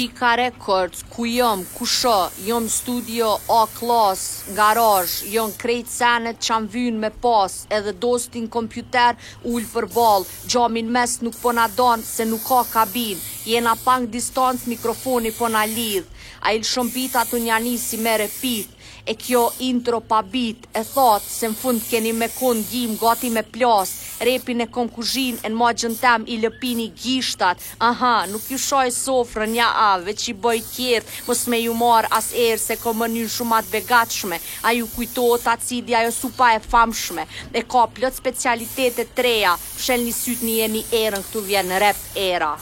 Qika Records, ku jom, kush o, jom n'studio A klas, garazh, jon krejt senet që m'vyn me pas, edhe dostin kompjuter ulë përballë, Xhami në mes nuk po na don se nuk ka kabinë, jena pak n'distancë mikrofoni po na lidh. Ai lshon bitat unë ja nis me repit. E kjo intro pa beat e thatë se n'fund keni me kon gjinë gati me plasë. Repin e kom kuzhinë e n'magjën tem i lëpini gishtat. Aha, nuk ju shtroj sofrën ja a, veç i boj qyrt, mos me ju marrë as erë se kom menynë shumë ma të begatshme, a ju kujtohet acidi ajo supa e famshme, e ka plot specialitete t'reja, mshelni sytë nijeni erën këtu vjen rep era.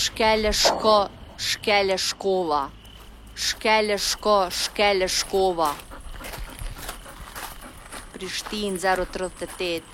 Shkele shko, shkele shkova. Shkele shko, shkele shkova. Prishtinë 038